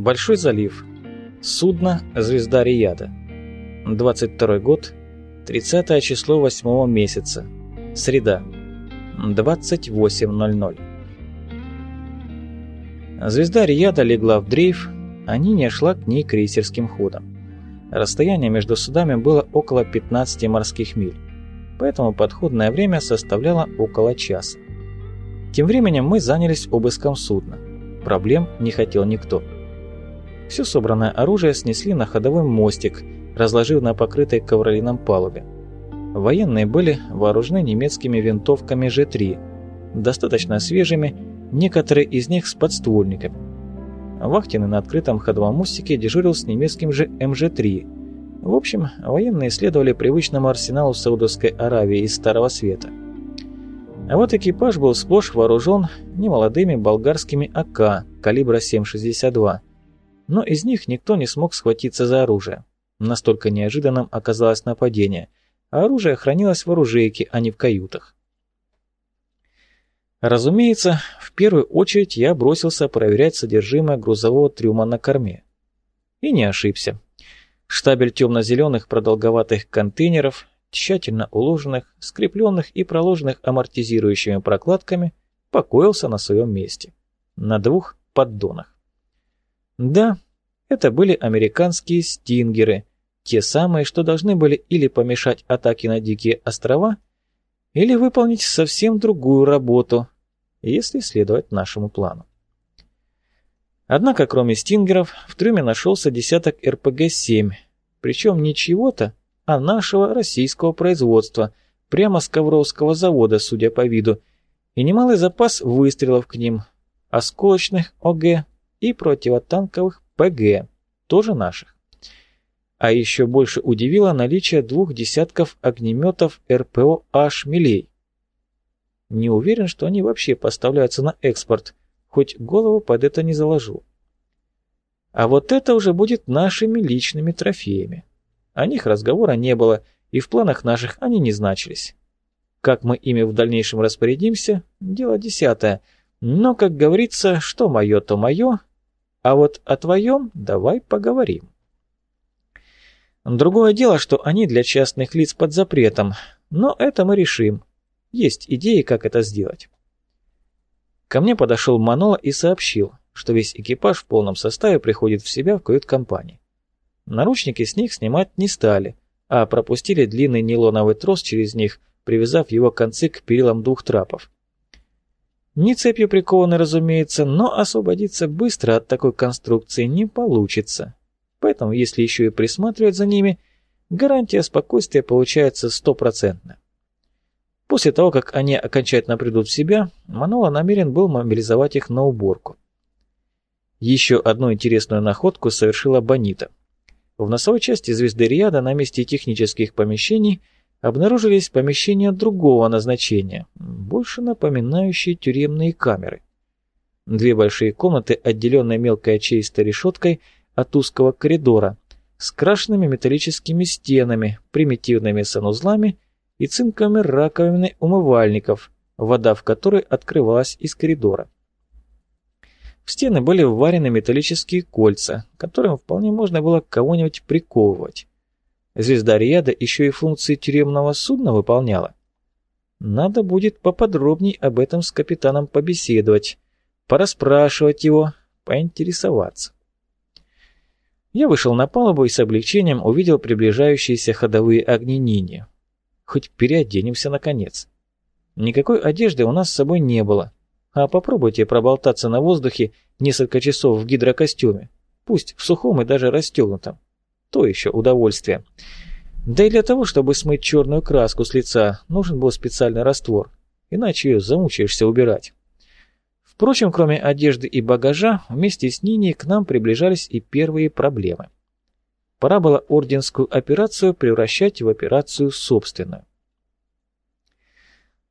Большой залив. Судно «Звезда Рияда». 22 год, 30 число 8 месяца. Среда. 28.00. Звезда Рияда легла в дрейф, а Ниня шла к ней крейсерским ходом. Расстояние между судами было около 15 морских миль, поэтому подходное время составляло около часа. Тем временем мы занялись обыском судна. Проблем не хотел никто. Все собранное оружие снесли на ходовой мостик, разложив на покрытой ковролином палубе. Военные были вооружены немецкими винтовками Ж-3, достаточно свежими, некоторые из них с подствольниками. Вахтенный на открытом ходовом мостике дежурил с немецким же МЖ-3. В общем, военные следовали привычному арсеналу Саудовской Аравии из Старого Света. А вот экипаж был сплошь вооружен немолодыми болгарскими АК калибра 7,62 но из них никто не смог схватиться за оружие. Настолько неожиданным оказалось нападение, а оружие хранилось в оружейке, а не в каютах. Разумеется, в первую очередь я бросился проверять содержимое грузового трюма на корме. И не ошибся. Штабель темно-зеленых продолговатых контейнеров, тщательно уложенных, скрепленных и проложенных амортизирующими прокладками, покоился на своем месте. На двух поддонах. Да, это были американские «Стингеры», те самые, что должны были или помешать атаке на Дикие острова, или выполнить совсем другую работу, если следовать нашему плану. Однако, кроме «Стингеров», в трюме нашелся десяток РПГ-7, причем не чего-то, а нашего российского производства, прямо с Ковровского завода, судя по виду, и немалый запас выстрелов к ним, осколочных ОГ и противотанковых ПГ, тоже наших. А еще больше удивило наличие двух десятков огнеметов РПО «Аш Милей». Не уверен, что они вообще поставляются на экспорт, хоть голову под это не заложу. А вот это уже будет нашими личными трофеями. О них разговора не было, и в планах наших они не значились. Как мы ими в дальнейшем распорядимся, дело десятое. Но, как говорится, что мое, то мое, а вот о твоем давай поговорим. Другое дело, что они для частных лиц под запретом, но это мы решим. Есть идеи, как это сделать. Ко мне подошел Манола и сообщил, что весь экипаж в полном составе приходит в себя в кают-компании. Наручники с них снимать не стали, а пропустили длинный нейлоновый трос через них, привязав его концы к перилам двух трапов. Не цепью прикованы, разумеется, но освободиться быстро от такой конструкции не получится. Поэтому, если еще и присматривать за ними, гарантия спокойствия получается стопроцентная. После того, как они окончательно придут в себя, Манола намерен был мобилизовать их на уборку. Еще одну интересную находку совершила Бонита. В носовой части звезды Риада на месте технических помещений – обнаружились помещения другого назначения, больше напоминающие тюремные камеры. Две большие комнаты, отделенные мелкой чистой решеткой от узкого коридора, с крашенными металлическими стенами, примитивными санузлами и цинковыми раковинами умывальников, вода в которой открывалась из коридора. В стены были вварены металлические кольца, которым вполне можно было кого-нибудь приковывать. Звезда Риада еще и функции тюремного судна выполняла. Надо будет поподробней об этом с капитаном побеседовать, пораспрашивать его, поинтересоваться. Я вышел на палубу и с облегчением увидел приближающиеся ходовые огни Нини. Хоть переоденемся наконец. Никакой одежды у нас с собой не было. А попробуйте проболтаться на воздухе несколько часов в гидрокостюме, пусть в сухом и даже расстегнутом. То еще удовольствие. Да и для того, чтобы смыть черную краску с лица, нужен был специальный раствор, иначе ее замучаешься убирать. Впрочем, кроме одежды и багажа, вместе с Ниней к нам приближались и первые проблемы. Пора было орденскую операцию превращать в операцию собственную.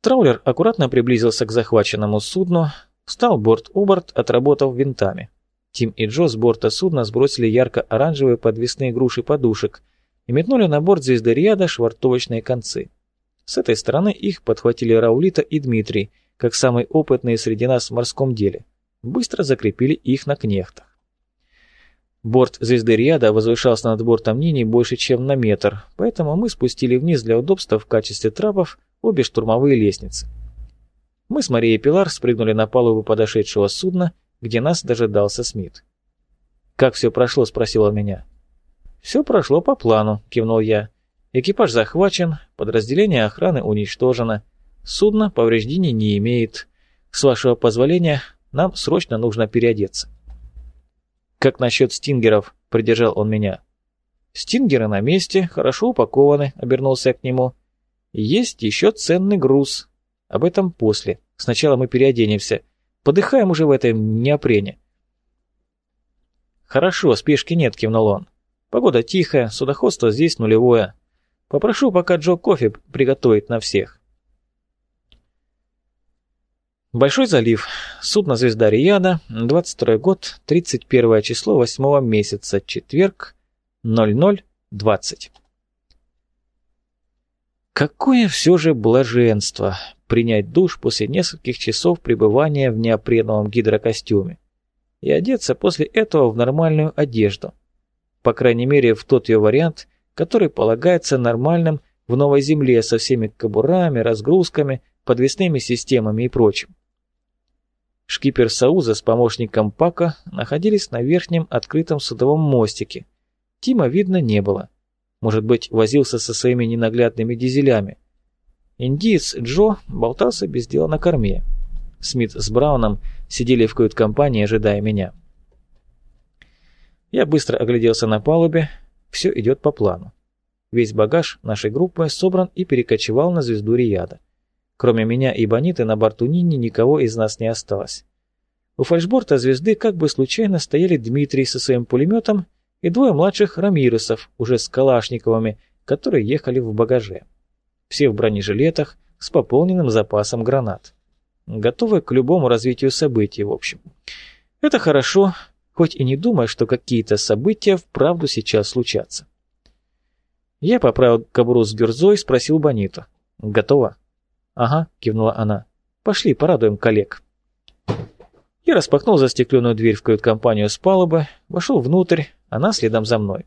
Траулер аккуратно приблизился к захваченному судну, встал борт-оборт, отработав винтами. Тим и Джо с борта судна сбросили ярко-оранжевые подвесные груши подушек и метнули на борт звезды швартовочные концы. С этой стороны их подхватили Раулита и Дмитрий, как самые опытные среди нас в морском деле. Быстро закрепили их на кнехтах. Борт звезды возвышался над бортом Нини больше, чем на метр, поэтому мы спустили вниз для удобства в качестве трапов обе штурмовые лестницы. Мы с Марией Пилар спрыгнули на палубу подошедшего судна, где нас дожидался Смит. «Как все прошло?» — спросил он меня. «Все прошло по плану», — кивнул я. «Экипаж захвачен, подразделение охраны уничтожено, судно повреждений не имеет. С вашего позволения, нам срочно нужно переодеться». «Как насчет стингеров?» — придержал он меня. «Стингеры на месте, хорошо упакованы», — обернулся я к нему. «Есть еще ценный груз. Об этом после. Сначала мы переоденемся. Подыхаем уже в этом неопрене». «Хорошо, спешки нет», — кивнул он. «Погода тихая, судоходство здесь нулевое. Попрошу пока Джо кофе приготовить на всех». Большой залив. Судно «Звезда Рияда», 22 год, 31 число 8 месяца, четверг, 00.20. Какое все же блаженство принять душ после нескольких часов пребывания в неопреновом гидрокостюме и одеться после этого в нормальную одежду. По крайней мере, в тот ее вариант, который полагается нормальным в новой земле со всеми кобурами, разгрузками, подвесными системами и прочим. Шкипер Сауза с помощником Пака находились на верхнем открытом судовом мостике. Тима видно не было. Может быть, возился со своими ненаглядными дизелями. Индиец Джо болтался без дела на корме. Смит с Брауном сидели в кают-компании, ожидая меня. Я быстро огляделся на палубе. Все идет по плану. Весь багаж нашей группы собран и перекочевал на звезду Рияда. Кроме меня и Бониты на борту Нини никого из нас не осталось. У фальшборта звезды как бы случайно стояли Дмитрий со своим пулеметом и двое младших Рамиресов, уже с Калашниковыми, которые ехали в багаже. Все в бронежилетах, с пополненным запасом гранат. Готовы к любому развитию событий, в общем. Это хорошо, хоть и не думая, что какие-то события вправду сейчас случатся. Я поправил кобуру с гюрзой, спросил Бониту. «Готово?» «Ага», — кивнула она. «Пошли, порадуем коллег». Я распахнул застекленную дверь в кают-компанию с палубы, вошел внутрь, она следом за мной.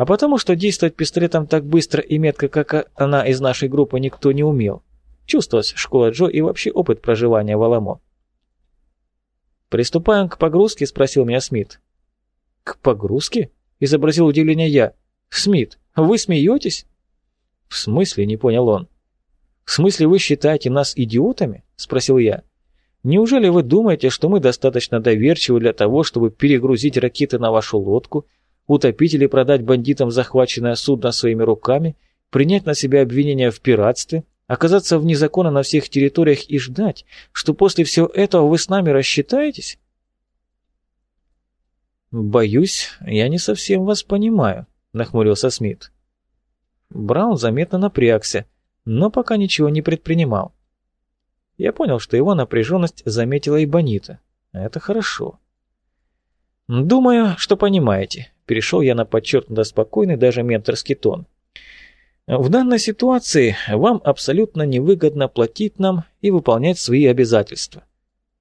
А потому что действовать пистолетом так быстро и метко, как она из нашей группы, никто не умел. Чувствовалась школа Джо и вообще опыт проживания в Аламо. «Приступаем к погрузке?» — спросил меня Смит. «К погрузке?» — изобразил удивление я. «Смит, вы смеетесь?» «В смысле?» — не понял он. «В смысле вы считаете нас идиотами?» — спросил я. «Неужели вы думаете, что мы достаточно доверчивы для того, чтобы перегрузить ракеты на вашу лодку, утопить или продать бандитам захваченное судно своими руками, принять на себя обвинения в пиратстве, оказаться вне закона на всех территориях и ждать, что после всего этого вы с нами рассчитаетесь?» «Боюсь, я не совсем вас понимаю», — нахмурился Смит. Браун заметно напрягся, но пока ничего не предпринимал. Я понял, что его напряженность заметила и Бонита. Это хорошо. «Думаю, что понимаете», — перешел я на подчеркнуто спокойный, даже менторский тон. «В данной ситуации вам абсолютно невыгодно платить нам и выполнять свои обязательства.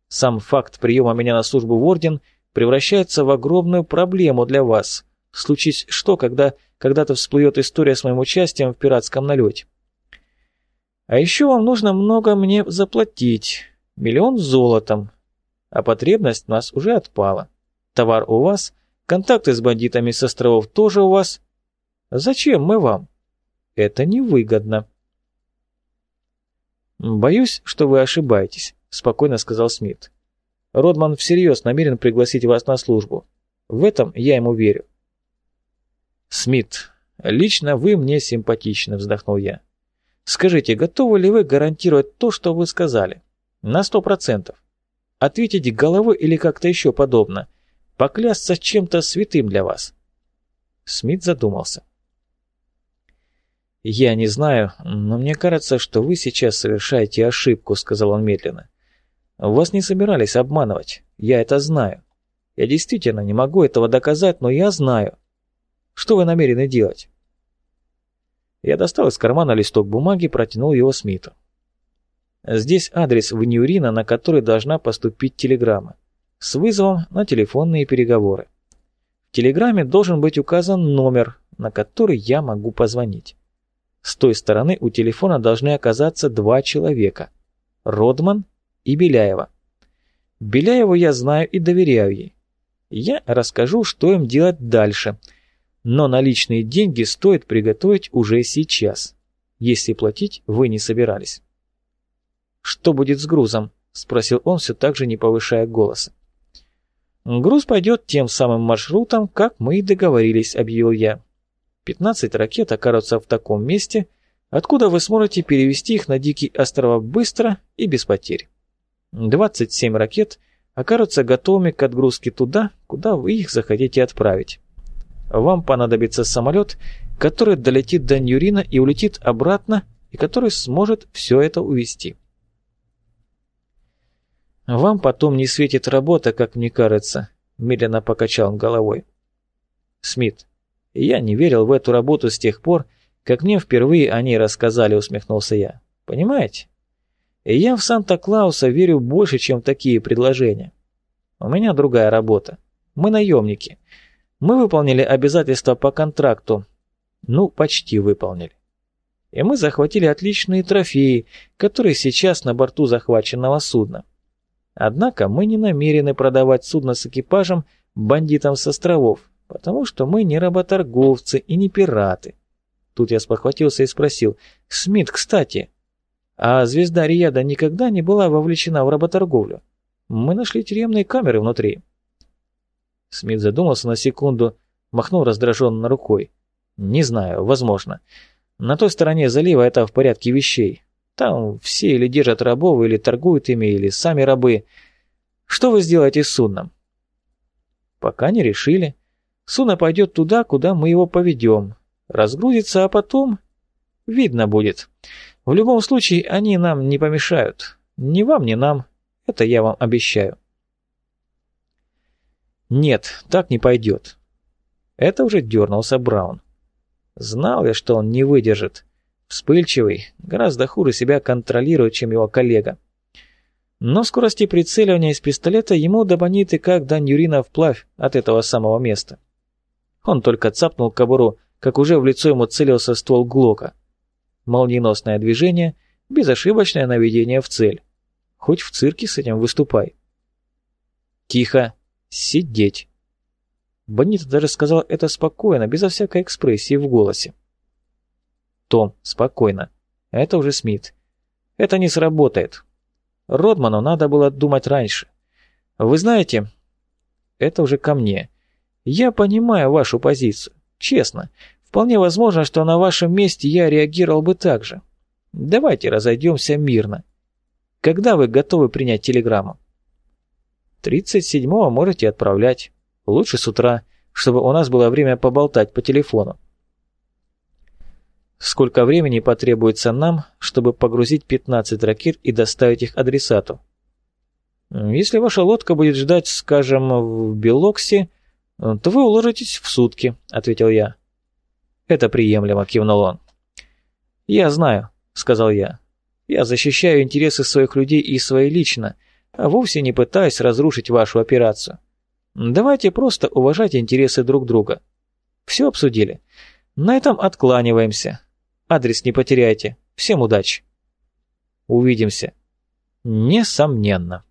Сам факт приема меня на службу в Орден превращается в огромную проблему для вас. Случись что, когда когда-то всплывет история с моим участием в пиратском налете. А еще вам нужно много мне заплатить. Миллион золотом. А потребность у нас уже отпала. Товар у вас, контакты с бандитами с островов тоже у вас. Зачем мы вам? Это невыгодно. «Боюсь, что вы ошибаетесь», — спокойно сказал Смит. «Родман всерьез намерен пригласить вас на службу. В этом я ему верю». «Смит, лично вы мне симпатичны», — вздохнул я. Скажите, готовы ли вы гарантировать то, что вы сказали? На сто процентов. Ответить головой или как-то еще подобно. Поклясться чем-то святым для вас. Смит задумался. «Я не знаю, но мне кажется, что вы сейчас совершаете ошибку», — сказал он медленно. «Вас не собирались обманывать, я это знаю. Я действительно не могу этого доказать, но я знаю. Что вы намерены делать?» Я достал из кармана листок бумаги и протянул его Смиту. Здесь адрес в Ньюрина, на который должна поступить телеграмма. С вызовом на телефонные переговоры. В телеграмме должен быть указан номер, на который я могу позвонить. С той стороны у телефона должны оказаться два человека – Родман и Беляева. Беляеву я знаю и доверяю ей. Я расскажу, что им делать дальше, но наличные деньги стоит приготовить уже сейчас, если платить вы не собирались. «Что будет с грузом?» – спросил он, все так же не повышая голоса. «Груз пойдет тем самым маршрутом, как мы и договорились», – объявил я. «15 ракет окажутся в таком месте, откуда вы сможете перевести их на Дикие острова быстро и без потерь. 27 ракет окажутся готовыми к отгрузке туда, куда вы их захотите отправить. Вам понадобится самолет, который долетит до Ньюрина и улетит обратно, и который сможет все это увезти. «Вам потом не светит работа, как мне кажется», — медленно покачал он головой. «Смит, я не верил в эту работу с тех пор, как мне впервые о ней рассказали», — усмехнулся я. «Понимаете? Я в Санта-Клауса верю больше, чем в такие предложения. У меня другая работа. Мы наемники. Мы выполнили обязательства по контракту. Ну, почти выполнили. И мы захватили отличные трофеи, которые сейчас на борту захваченного судна. Однако мы не намерены продавать судно с экипажем бандитам с островов, потому что мы не работорговцы и не пираты. Тут я спохватился и спросил, «Смит, кстати, а звезда Рияда никогда не была вовлечена в работорговлю? Мы нашли тюремные камеры внутри». Смит задумался на секунду, махнул раздраженно рукой. «Не знаю, возможно. На той стороне залива это в порядке вещей. Там все или держат рабов, или торгуют ими, или сами рабы. Что вы сделаете с судном? Пока не решили. Судно пойдет туда, куда мы его поведем. Разгрузится, а потом... Видно будет. В любом случае, они нам не помешают. Ни вам, ни нам. Это я вам обещаю. Нет, так не пойдет. Это уже дернулся Браун. Знал я, что он не выдержит. Вспыльчивый, гораздо хуже себя контролирует, чем его коллега. Но скорости прицеливания из пистолета ему до бониты как до Нюрина вплавь от этого самого места. Он только цапнул кобуру, как уже в лицо ему целился ствол Глока. Молниеносное движение, безошибочное наведение в цель. Хоть в цирке с этим выступай. Тихо. Сидеть. Бонита даже сказал это спокойно, безо всякой экспрессии в голосе. Том, спокойно. Это уже Смит. Это не сработает. Родману надо было думать раньше. Вы знаете, это уже ко мне. Я понимаю вашу позицию. Честно. Вполне возможно, что на вашем месте я реагировал бы так же. Давайте разойдемся мирно. Когда вы готовы принять телеграмму? 37-го можете отправлять. Лучше с утра, чтобы у нас было время поболтать по телефону. Сколько времени потребуется нам, чтобы погрузить 15 ракет и доставить их адресату? Если ваша лодка будет ждать, скажем, в Белоксе, то вы уложитесь в сутки, ответил я. Это приемлемо, кивнул он. Я знаю, сказал я. Я защищаю интересы своих людей и свои лично, а вовсе не пытаюсь разрушить вашу операцию. Давайте просто уважать интересы друг друга. Все обсудили. На этом откланиваемся. Адрес не потеряйте. Всем удачи. Увидимся. Несомненно.